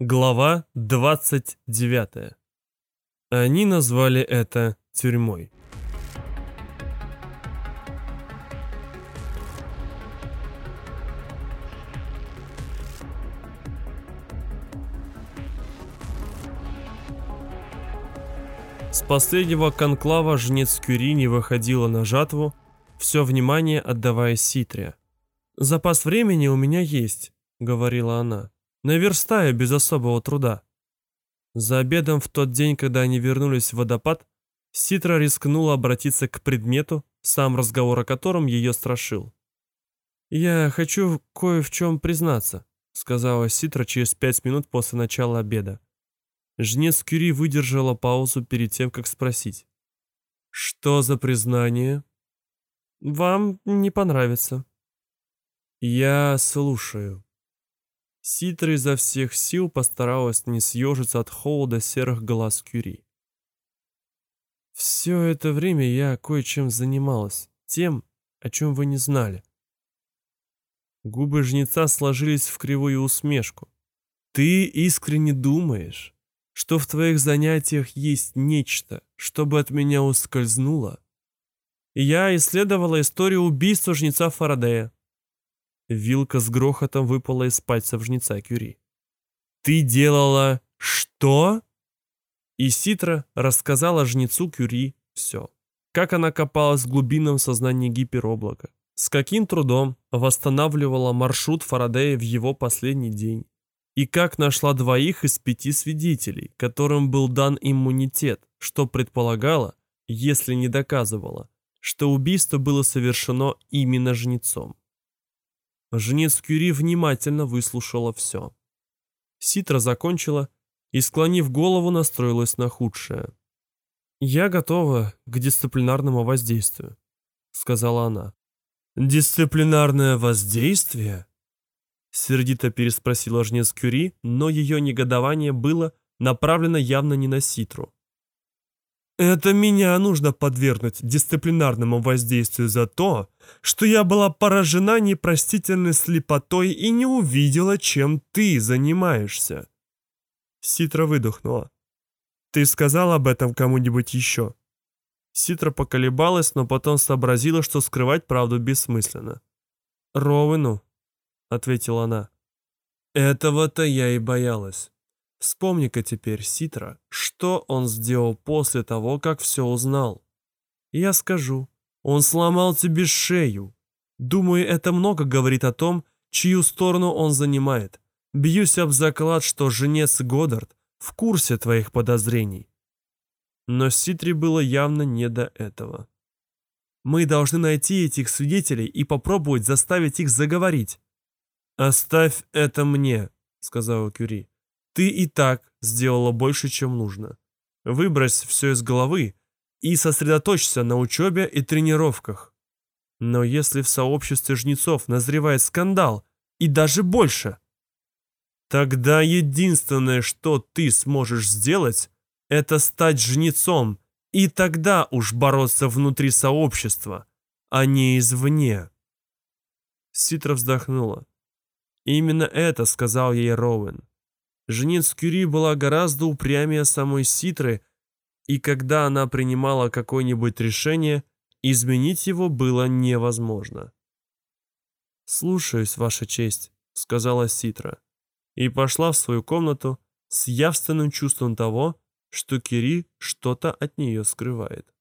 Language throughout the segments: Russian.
Глава 29. Они назвали это тюрьмой. С последнего конклава жнец Кюри не выходила на жатву, все внимание отдавая Ситре. «Запас времени у меня есть», — говорила она. «Наверстаю без особого труда». За обедом в тот день, когда они вернулись в водопад, Ситра рискнула обратиться к предмету, сам разговор о котором ее страшил. «Я хочу кое в чем признаться», — сказала Ситра через пять минут после начала обеда. Жнец Кюри выдержала паузу перед тем, как спросить. «Что за признание?» «Вам не понравится», «Я слушаю». Ситра изо всех сил постаралась не съежиться от холода серых глаз Кюри. «Все это время я кое-чем занималась, тем, о чем вы не знали». Губы жнеца сложились в кривую усмешку. «Ты искренне думаешь, что в твоих занятиях есть нечто, чтобы от меня ускользнуло?» Я исследовала историю убийства жнеца Фарадея. Вилка с грохотом выпала из пальцев жнеца Кюри. «Ты делала что?» И Ситра рассказала жнецу Кюри все. Как она копалась в глубинном сознании гипероблака. С каким трудом восстанавливала маршрут Фарадея в его последний день. И как нашла двоих из пяти свидетелей, которым был дан иммунитет, что предполагало, если не доказывало, что убийство было совершено именно жнецом. Жнец Кюри внимательно выслушала все. Ситра закончила и, склонив голову, настроилась на худшее. «Я готова к дисциплинарному воздействию», — сказала она. «Дисциплинарное воздействие?» Сердито переспросила жнец Кюри, но ее негодование было направлено явно не на Ситру. Это меня нужно подвергнуть дисциплинарному воздействию за то, что я была поражена непростительной слепотой и не увидела, чем ты занимаешься. Ситра выдохнула. Ты сказал об этом кому-нибудь еще? Ситра поколебалась, но потом сообразила, что скрывать правду бессмысленно. «Роуэну», — ответила она. «Этого-то я и боялась. Вспомни-ка теперь, Ситра, что он сделал после того, как все узнал. Я скажу, он сломал тебе шею. Думаю, это много говорит о том, чью сторону он занимает. Бьюсь об заклад, что женец Годдард в курсе твоих подозрений. Но Ситре было явно не до этого. Мы должны найти этих свидетелей и попробовать заставить их заговорить. «Оставь это мне», — сказала Кюри. Ты и так сделала больше, чем нужно. Выбрось все из головы и сосредоточься на учебе и тренировках. Но если в сообществе жнецов назревает скандал, и даже больше, тогда единственное, что ты сможешь сделать, это стать жнецом, и тогда уж бороться внутри сообщества, а не извне. Ситра вздохнула. Именно это сказал ей Роуэн. Жнец Кюри была гораздо упрямее самой Ситры, и когда она принимала какое-нибудь решение, изменить его было невозможно. «Слушаюсь, Ваша честь», — сказала Ситра, и пошла в свою комнату с явственным чувством того, что Кири что-то от нее скрывает.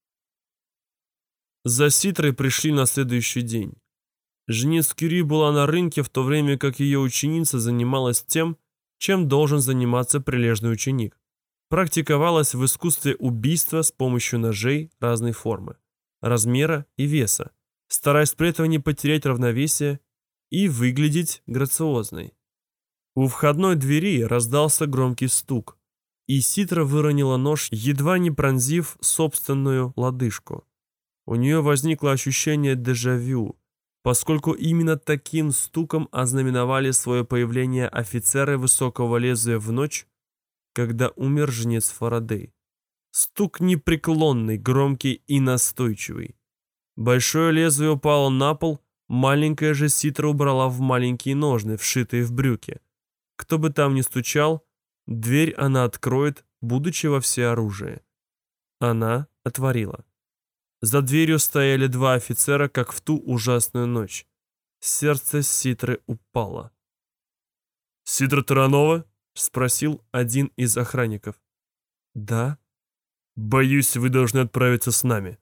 За Ситрой пришли на следующий день. Жнец Кюри была на рынке, в то время как ее ученица занималась тем, чем должен заниматься прилежный ученик. Практиковалась в искусстве убийства с помощью ножей разной формы, размера и веса, стараясь при этом не потерять равновесие и выглядеть грациозной. У входной двери раздался громкий стук, и Ситра выронила нож, едва не пронзив собственную лодыжку. У нее возникло ощущение дежавю, поскольку именно таким стуком ознаменовали свое появление офицеры высокого лезвия в ночь, когда умер жнец Фарадей. Стук непреклонный, громкий и настойчивый. Большое лезвие упало на пол, маленькая же ситра убрала в маленькие ножны, вшитые в брюки. Кто бы там ни стучал, Дверь она откроет, будучи во всеоружии. Она отворила. За дверью стояли два офицера, как в ту ужасную ночь. Сердце Ситры упало. «Ситра Таранова?» — спросил один из охранников. «Да». «Боюсь, вы должны отправиться с нами».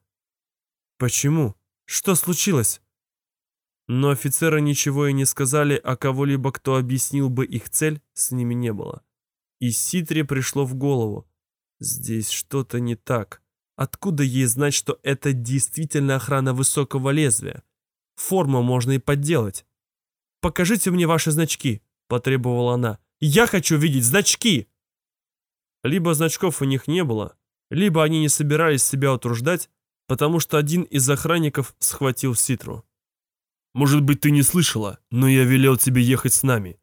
«Почему? Что случилось?» Но офицеры ничего и не сказали, а кого-либо, кто объяснил бы их цель, с ними не было. И Ситре пришло в голову. Здесь что-то не так. Откуда ей знать, что это действительно охрана высокого лезвия? Форму можно и подделать. «Покажите мне ваши значки», — потребовала она. «Я хочу видеть значки!» Либо значков у них не было, либо они не собирались себя утруждать, потому что один из охранников схватил Ситру. «Может быть, ты не слышала, но я велел тебе ехать с нами».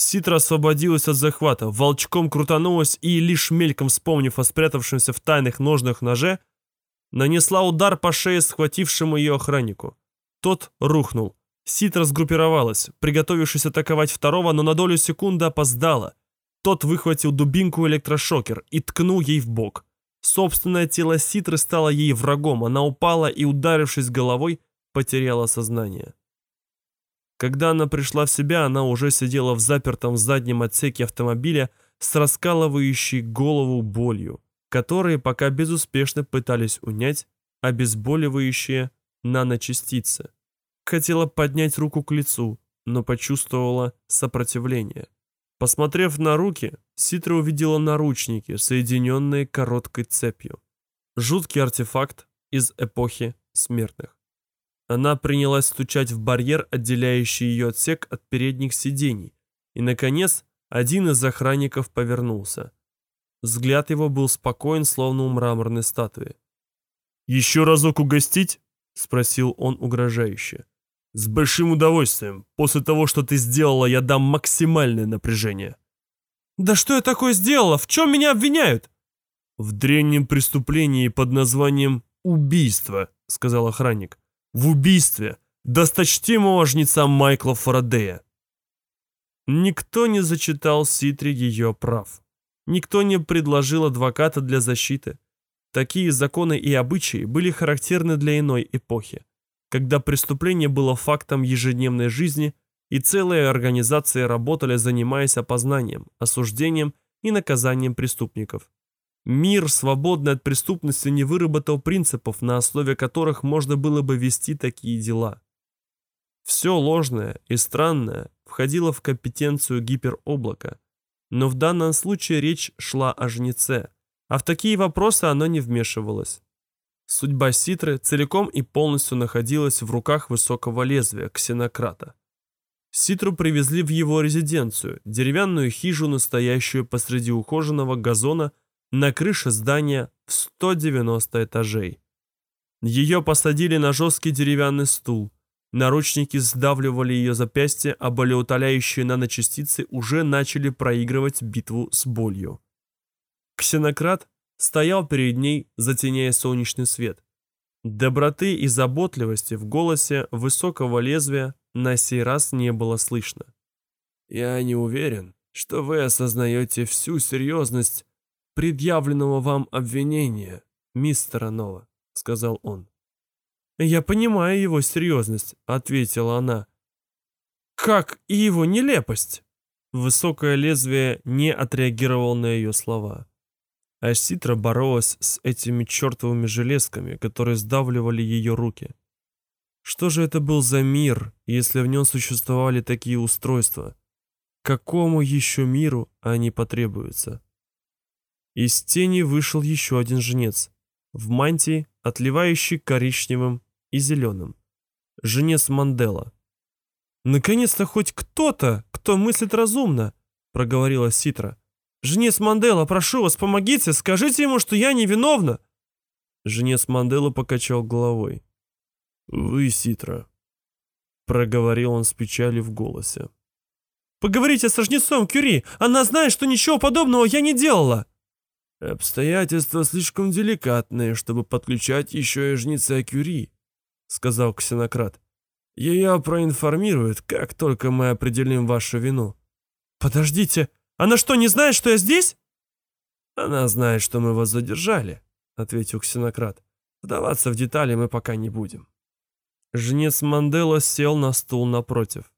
Ситра освободилась от захвата, волчком крутанулась и, лишь мельком вспомнив о спрятавшемся в тайных ножнах ноже, нанесла удар по шее схватившему ее охраннику. Тот рухнул. Ситра сгруппировалась, приготовившись атаковать второго, но на долю секунды опоздала. Тот выхватил дубинку электрошокер и ткнул ей в бок. Собственное тело Ситры стало ей врагом, она упала и, ударившись головой, потеряла сознание. Когда она пришла в себя, она уже сидела в запертом заднем отсеке автомобиля с раскалывающей голову болью, которые пока безуспешно пытались унять обезболивающие наночастицы. Хотела поднять руку к лицу, но почувствовала сопротивление. Посмотрев на руки, Ситра увидела наручники, соединенные короткой цепью. Жуткий артефакт из эпохи смертных. Она принялась стучать в барьер, отделяющий ее отсек от передних сидений, и, наконец, один из охранников повернулся. Взгляд его был спокоен, словно у мраморной статуи. «Еще разок угостить?» — спросил он угрожающе. «С большим удовольствием. После того, что ты сделала, я дам максимальное напряжение». «Да что я такое сделала? В чем меня обвиняют?» «В древнем преступлении под названием «убийство», — сказал охранник в убийстве досточтимого жнеца Майкла Фарадея. Никто не зачитал Ситри ее прав. Никто не предложил адвоката для защиты. Такие законы и обычаи были характерны для иной эпохи, когда преступление было фактом ежедневной жизни и целые организации работали, занимаясь опознанием, осуждением и наказанием преступников. Мир, свободный от преступности, не выработал принципов, на основе которых можно было бы вести такие дела. Все ложное и странное входило в компетенцию гипероблака, но в данном случае речь шла о жнеце, а в такие вопросы оно не вмешивалось. Судьба Ситры целиком и полностью находилась в руках высокого лезвия, ксенократа. Ситру привезли в его резиденцию, деревянную хижину, стоящую посреди ухоженного газона на крыше здания в 190 этажей. Ее посадили на жесткий деревянный стул. Наручники сдавливали ее запястье, а болеутоляющие наночастицы уже начали проигрывать битву с болью. Ксенократ стоял перед ней, затеняя солнечный свет. Доброты и заботливости в голосе высокого лезвия на сей раз не было слышно. «Я не уверен, что вы осознаете всю серьезность предъявленного вам обвинения, мистер Нова», — сказал он. «Я понимаю его серьезность», — ответила она. «Как и его нелепость!» Высокое лезвие не отреагировало на ее слова. А Ситра боролась с этими чертовыми железками, которые сдавливали ее руки. Что же это был за мир, если в нем существовали такие устройства? Какому еще миру они потребуются? Из тени вышел еще один жнец, в мантии, отливающей коричневым и зеленым. Жнец Мандела. «Наконец-то хоть кто-то, кто мыслит разумно», — проговорила Ситра. «Жнец Мандела, прошу вас, помогите, скажите ему, что я невиновна». Жнец Мандела покачал головой. «Вы, Ситра», — проговорил он с печалью в голосе. «Поговорите с жнецом Кюри, она знает, что ничего подобного я не делала». «Обстоятельства слишком деликатные, чтобы подключать еще и жнеца Кюри», — сказал ксенократ. «Ее проинформируют, как только мы определим вашу вину». «Подождите, Она что, не знает, что я здесь?» «Она знает, что мы вас задержали», — ответил Ксенократ. «Вдаваться в детали мы пока не будем». Жнец Мандела сел на стул напротив.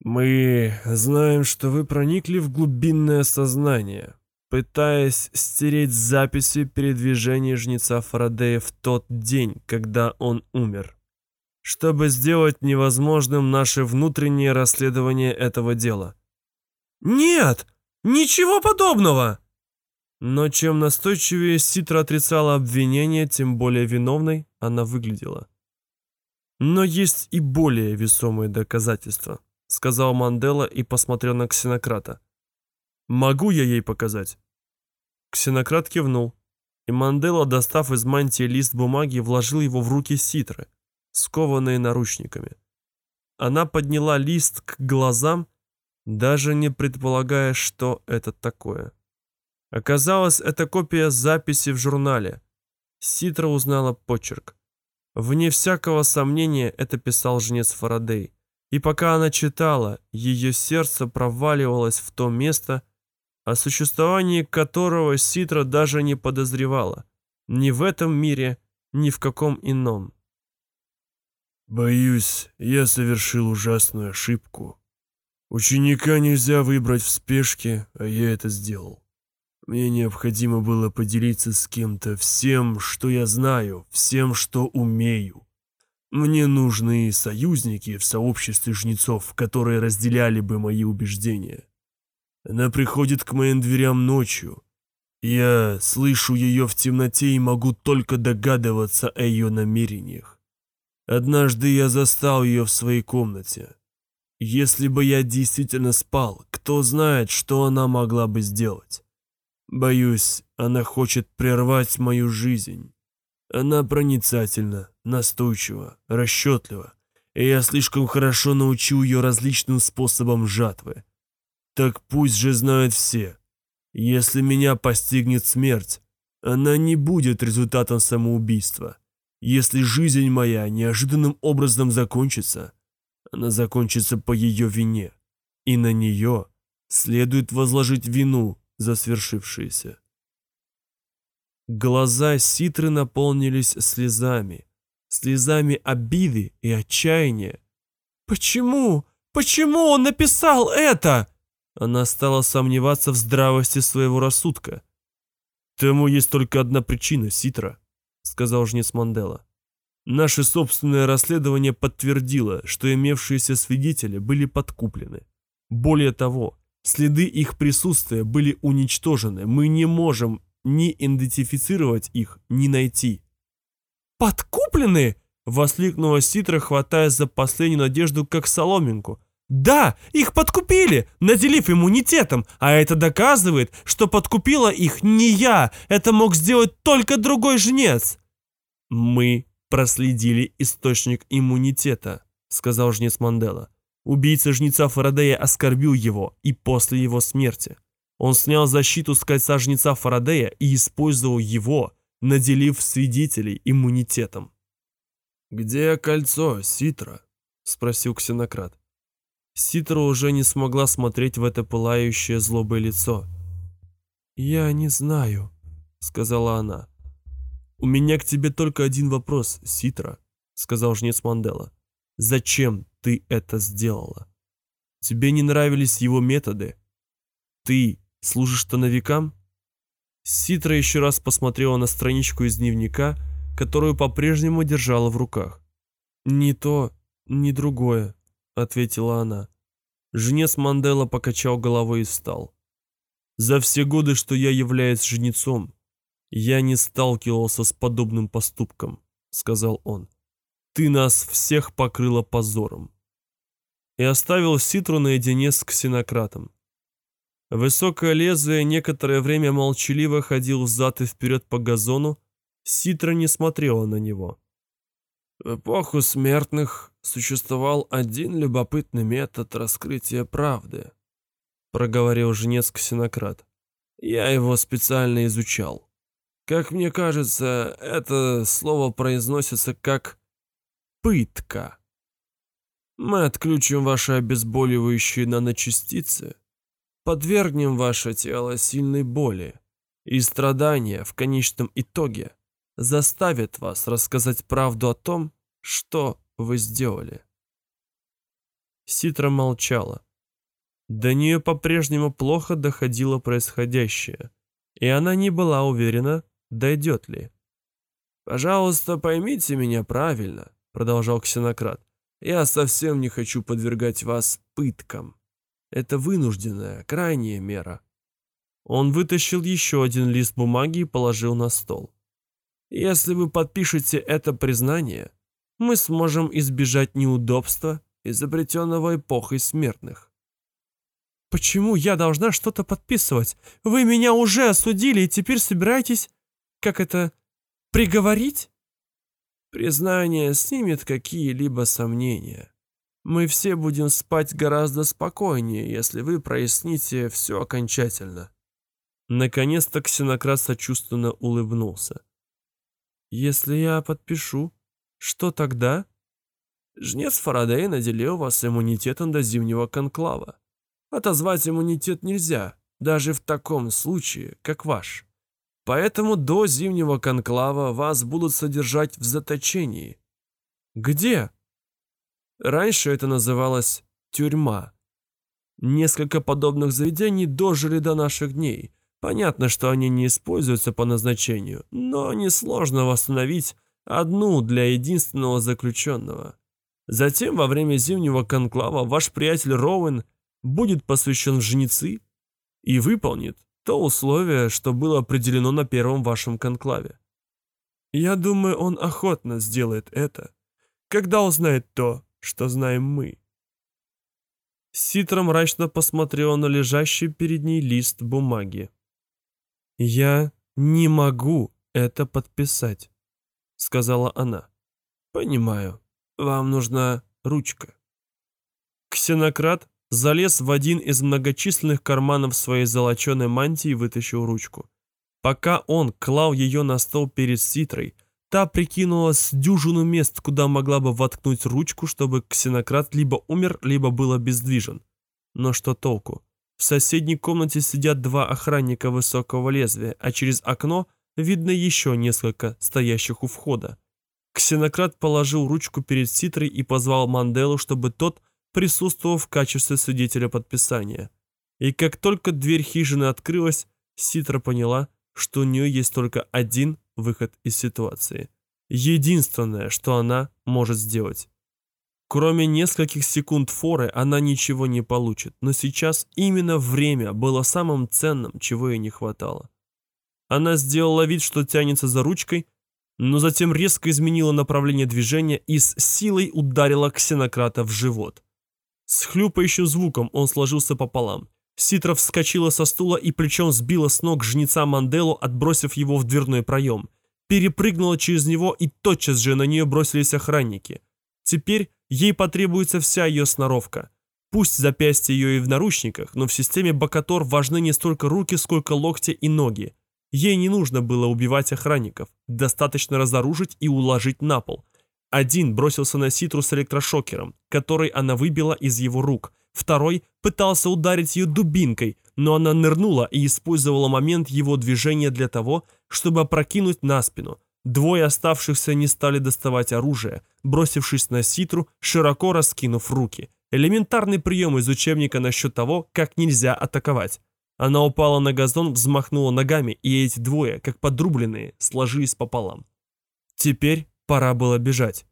«Мы знаем, что вы проникли в глубинное сознание, пытаясь стереть записи передвижения жнеца Фарадея в тот день, когда он умер, чтобы сделать невозможным наше внутреннее расследование этого дела». «Нет, ничего подобного!» Но чем настойчивее Ситра отрицала обвинение, тем более виновной она выглядела. «Но есть и более весомые доказательства», — сказал Мандела и посмотрел на Ксенократа. «Могу я ей показать?» Ксенократ кивнул, и Мандела, достав из мантии лист бумаги, вложил его в руки Ситры, скованные наручниками. Она подняла лист к глазам, даже не предполагая, что это такое. Оказалось, это копия записи в журнале. Ситра узнала почерк. Вне всякого сомнения это писал жнец Фарадей. И пока она читала, ее сердце проваливалось в то место, о существовании которого Ситра даже не подозревала. Ни в этом мире, ни в каком ином. «Боюсь, я совершил ужасную ошибку. Ученика нельзя выбрать в спешке, а я это сделал. Мне необходимо было поделиться с кем-то всем, что я знаю, всем, что умею. Мне нужны союзники в сообществе жнецов, которые разделяли бы мои убеждения. Она приходит к моим дверям ночью. Я слышу ее в темноте и могу только догадываться о ее намерениях. Однажды я застал ее в своей комнате. Если бы я действительно спал, кто знает, что она могла бы сделать. Боюсь, она хочет прервать мою жизнь. Она проницательна, настойчива, расчетлива, и я слишком хорошо научил ее различным способам жатвы. Так пусть же знают все. Если меня постигнет смерть, она не будет результатом самоубийства. Если жизнь моя неожиданным образом закончится, она закончится по ее вине, и на нее следует возложить вину за свершившееся. Глаза Ситры наполнились слезами, слезами обиды и отчаяния. «Почему? Почему он написал это?» Она стала сомневаться в здравости своего рассудка. «Тому есть только одна причина, Ситра», — сказал жнец Мандела. «Наше собственное расследование подтвердило, что имевшиеся свидетели были подкуплены. Более того, Следы их присутствия были уничтожены. Мы не можем ни идентифицировать их, ни найти. «Подкуплены?» — воскликнула Ситра, хватаясь за последнюю надежду, как соломинку. «Да, их подкупили, наделив иммунитетом, а это доказывает, что подкупила их не я, это мог сделать только другой жнец». «Мы проследили источник иммунитета», — сказал жнец Мандела. Убийца жнеца Фарадея оскорбил его и после его смерти. Он снял защиту с кольца жнеца Фарадея и использовал его, наделив свидетелей иммунитетом. «Где кольцо, Ситра?» — спросил Ксенократ. Ситра уже не смогла смотреть в это пылающее злобое лицо. «Я не знаю», — сказала она. «У меня к тебе только один вопрос, Ситра», — сказал жнец Мандела. «Зачем ты это сделала. Тебе не нравились его методы. Ты служишь тоновикам? Ситра еще раз посмотрела на страничку из дневника, которую по-прежнему держала в руках. «Ни то, ни другое», — ответила она. Жнец Мандела покачал головой и встал. «За все годы, что я являюсь жнецом, я не сталкивался с подобным поступком», — сказал он. Ты нас всех покрыла позором. И оставил Ситру наедине с ксенократом. Высокое лезвие некоторое время молчаливо ходил взад и вперед по газону, Ситра не смотрела на него. Эпоху смертных существовал один любопытный метод раскрытия правды, проговорил женец ксенократ. Я его специально изучал. Как мне кажется, это слово произносится как пытка. Мы отключим ваши обезболивающие наночастицы, подвергнем ваше тело сильной боли, и страдания в конечном итоге заставят вас рассказать правду о том, что вы сделали. Ситра молчала. До нее по-прежнему плохо доходило происходящее, и она не была уверена, дойдет ли. «Пожалуйста, поймите меня правильно», — продолжал Ксенократ. «Я совсем не хочу подвергать вас пыткам. Это вынужденная, крайняя мера». Он вытащил еще один лист бумаги и положил на стол. «Если вы подпишете это признание, мы сможем избежать неудобства, изобретенного эпохой смертных». «Почему я должна что-то подписывать? Вы меня уже осудили и теперь собираетесь, как это, приговорить?» «Признание снимет какие-либо сомнения. Мы все будем спать гораздо спокойнее, если вы проясните все окончательно». Наконец-то Ксенократ сочувственно улыбнулся. «Если я подпишу, что тогда?» «Жнец Фарадей наделил вас иммунитетом до зимнего конклава. Отозвать иммунитет нельзя, даже в таком случае, как ваш. Поэтому до зимнего конклава вас будут содержать в заточении. Где? Раньше это называлось тюрьма. Несколько подобных заведений дожили до наших дней. Понятно, что они не используются по назначению, но несложно восстановить одну для единственного заключенного. Затем, во время зимнего конклава, ваш приятель Роуэн будет посвящен в жнецы и выполнит то условие, что было определено на первом вашем конклаве. Я думаю, он охотно сделает это, когда узнает то, что знаем мы. Ситра мрачно посмотрела на лежащий перед ней лист бумаги. «Я не могу это подписать», — сказала она. «Понимаю. Вам нужна ручка». Ксенократ залез в один из многочисленных карманов своей золоченой мантии и вытащил ручку. Пока он клал ее на стол перед Ситрой, та прикинула с дюжину мест, куда могла бы воткнуть ручку, чтобы ксенократ либо умер, либо был обездвижен. Но что толку? В соседней комнате сидят два охранника высокого лезвия, а через окно видно еще несколько стоящих у входа. Ксенократ положил ручку перед Ситрой и позвал Манделу, чтобы тот присутствовал в качестве свидетеля подписания. И как только дверь хижины открылась, Ситра поняла, что у нее есть только один выход из ситуации. Единственное, что она может сделать. Кроме нескольких секунд форы, она ничего не получит, но сейчас именно время было самым ценным, чего ей не хватало. Она сделала вид, что тянется за ручкой, но затем резко изменила направление движения и с силой ударила ксенократа в живот. С хлюпающим звуком он сложился пополам. Ситра вскочила со стула и плечом сбила с ног жнеца Манделу, отбросив его в дверной проем. Перепрыгнула через него, и тотчас же на нее бросились охранники. Теперь ей потребуется вся ее сноровка. Пусть запястья ее и в наручниках, но в системе Бакатор важны не столько руки, сколько локти и ноги. Ей не нужно было убивать охранников, достаточно разоружить и уложить на пол. Один бросился на Ситру с электрошокером, который она выбила из его рук. Второй пытался ударить ее дубинкой, но она нырнула и использовала момент его движения для того, чтобы опрокинуть на спину. Двое оставшихся не стали доставать оружие, бросившись на Ситру, широко раскинув руки. Элементарный прием из учебника насчет того, как нельзя атаковать. Она упала на газон, взмахнула ногами, и эти двое, как подрубленные, сложились пополам. Теперь Пора было бежать.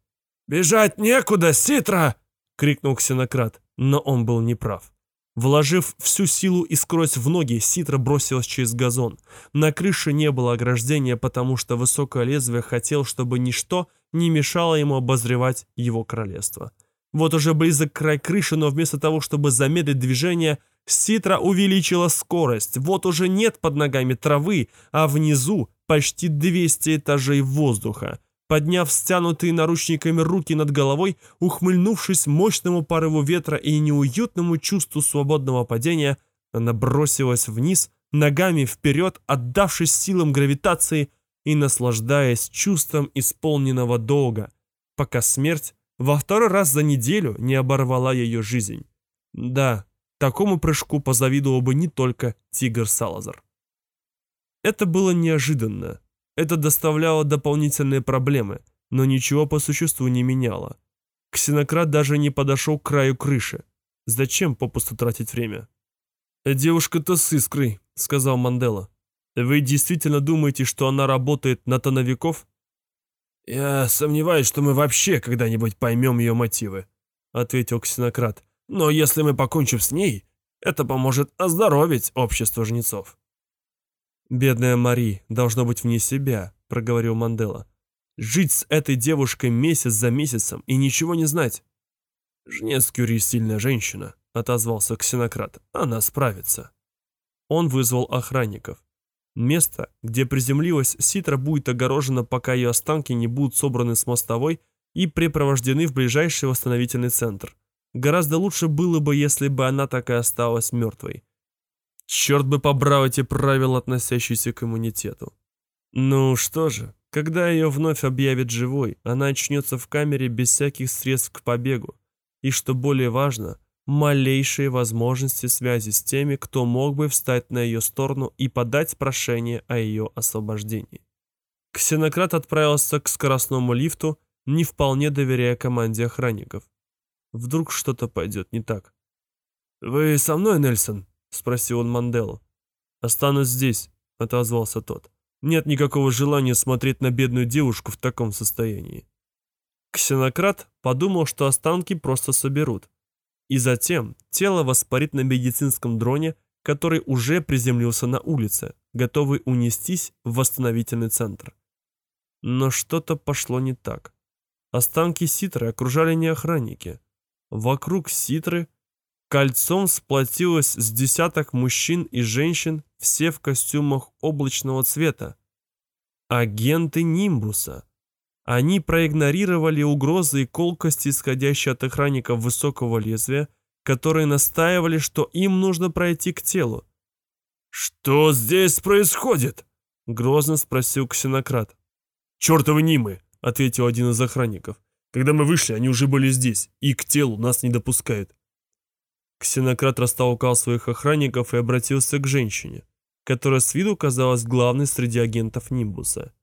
«Бежать некуда, Ситра!» — крикнул Ксенократ, но он был неправ. Вложив всю силу и скорость в ноги, Ситра бросилась через газон. На крыше не было ограждения, потому что высокое лезвие хотел, чтобы ничто не мешало ему обозревать его королевство. Вот уже близок край крыши, но вместо того, чтобы замедлить движение, Ситра увеличила скорость. Вот уже нет под ногами травы, а внизу почти 200 этажей воздуха. Подняв стянутые наручниками руки над головой, ухмыльнувшись мощному порыву ветра и неуютному чувству свободного падения, она бросилась вниз, ногами вперед, отдавшись силам гравитации и наслаждаясь чувством исполненного долга, пока смерть во второй раз за неделю не оборвала ее жизнь. Да, Такому прыжку позавидовал бы не только Тигр Салазар. Это было неожиданно. Это доставляло дополнительные проблемы, но ничего по существу не меняло. Ксенократ даже не подошел к краю крыши. Зачем попусту тратить время? «Девушка-то с искрой», — сказал Мандела. «Вы действительно думаете, что она работает на тоновиков?» «Я сомневаюсь, что мы вообще когда-нибудь поймем ее мотивы», — ответил Ксенократ. «Но если мы покончим с ней, это поможет оздоровить общество жнецов». «Бедная Мари должно быть вне себя», — проговорил Мандела. «Жить с этой девушкой месяц за месяцем и ничего не знать». «Жнец Кюри сильная женщина», — отозвался Ксенократ. «Она справится». Он вызвал охранников. Место, где приземлилась Ситра, будет огорожено, пока ее останки не будут собраны с мостовой и припровождены в ближайший восстановительный центр. Гораздо лучше было бы, если бы она так и осталась мертвой. Черт бы побрал эти правила, относящиеся к иммунитету. Ну что же, когда ее вновь объявят живой, она очнется в камере без всяких средств к побегу. И что более важно, малейшие возможности связи с теми, кто мог бы встать на ее сторону и подать прошение о ее освобождении. Ксенократ отправился к скоростному лифту, не вполне доверяя команде охранников. Вдруг что-то пойдет не так. «Вы со мной, Нельсон?» — спросил он Манделу. «Останусь здесь», — отозвался тот. «Нет никакого желания смотреть на бедную девушку в таком состоянии». Ксенократ подумал, что останки просто соберут. И затем тело воспарит на медицинском дроне, который уже приземлился на улице, готовый унестись в восстановительный центр. Но что-то пошло не так. Останки Ситры окружали не охранники. Вокруг Ситры – Кольцом сплотилось с десяток мужчин и женщин, все в костюмах облачного цвета. Агенты Нимбуса. Они проигнорировали угрозы и колкости, исходящие от охранников высокого лезвия, которые настаивали, что им нужно пройти к телу. «Что здесь происходит?» — грозно спросил ксенократ. «Чертовы Нимы!» — ответил один из охранников. «Когда мы вышли, они уже были здесь, и к телу нас не допускают. Ксенократ растолкал своих охранников и обратился к женщине, которая с виду казалась главной среди агентов Нимбуса.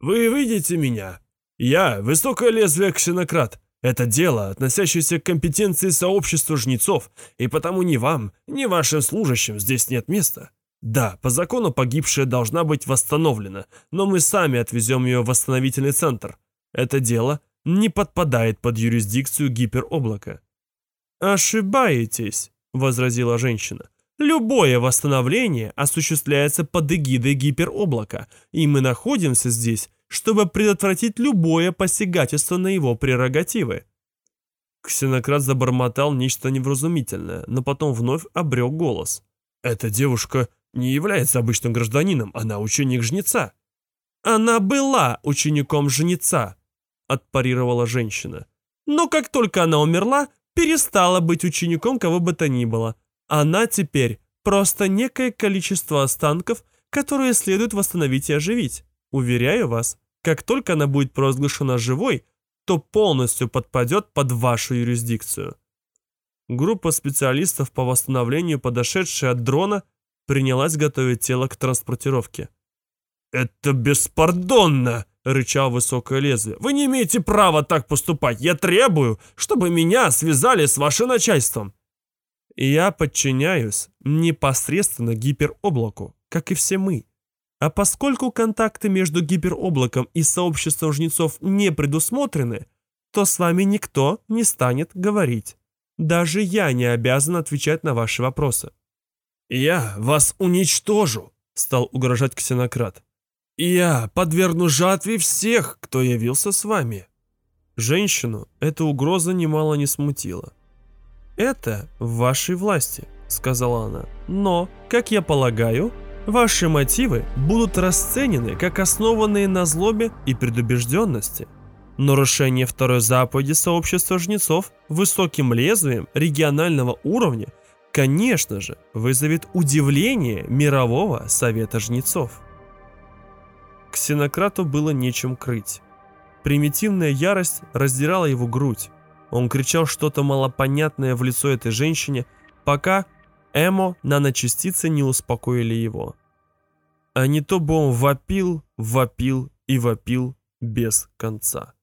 «Вы видите меня? Я — высокое лезвие Ксенократ. Это дело, относящееся к компетенции сообщества жнецов, и потому ни вам, ни вашим служащим здесь нет места. Да, по закону погибшая должна быть восстановлена, но мы сами отвезем ее в восстановительный центр. Это дело не подпадает под юрисдикцию гипероблака. «Ошибаетесь», — возразила женщина. «Любое восстановление осуществляется под эгидой гипероблака, и мы находимся здесь, чтобы предотвратить любое посягательство на его прерогативы». Ксенократ забормотал нечто невразумительное, но потом вновь обрел голос. «Эта девушка не является обычным гражданином, она ученик жнеца». «Она была учеником жнеца», — отпарировала женщина. «Но как только она умерла, перестала быть учеником кого бы то ни было. Она теперь просто некое количество останков, которые следует восстановить и оживить. Уверяю вас, как только она будет провозглашена живой, то полностью подпадет под вашу юрисдикцию. Группа специалистов по восстановлению, подошедшая от дрона, принялась готовить тело к транспортировке. «Это беспардонно!» — рычал высокое лезвие. «Вы не имеете права так поступать! Я требую, чтобы меня связали с вашим начальством!» «Я подчиняюсь непосредственно гипероблаку, как и все мы. А поскольку контакты между гипероблаком и сообществом жнецов не предусмотрены, то с вами никто не станет говорить. Даже я не обязан отвечать на ваши вопросы». «Я вас уничтожу!» — стал угрожать ксенократ. Я подвергну жатве всех, кто явился с вами. Женщину эта угроза немало не смутила. «Это в вашей власти», — сказала она. «Но, как я полагаю, ваши мотивы будут расценены как основанные на злобе и предубежденности. Нарушение второй заповеди сообщества жнецов высоким лезвием регионального уровня, конечно же, вызовет удивление мирового совета жнецов». Ксенократу было нечем крыть. Примитивная ярость раздирала его грудь. Он кричал что-то малопонятное в лицо этой женщине, пока эмо наночастицы не успокоили его. А не то бы он вопил, вопил и вопил без конца.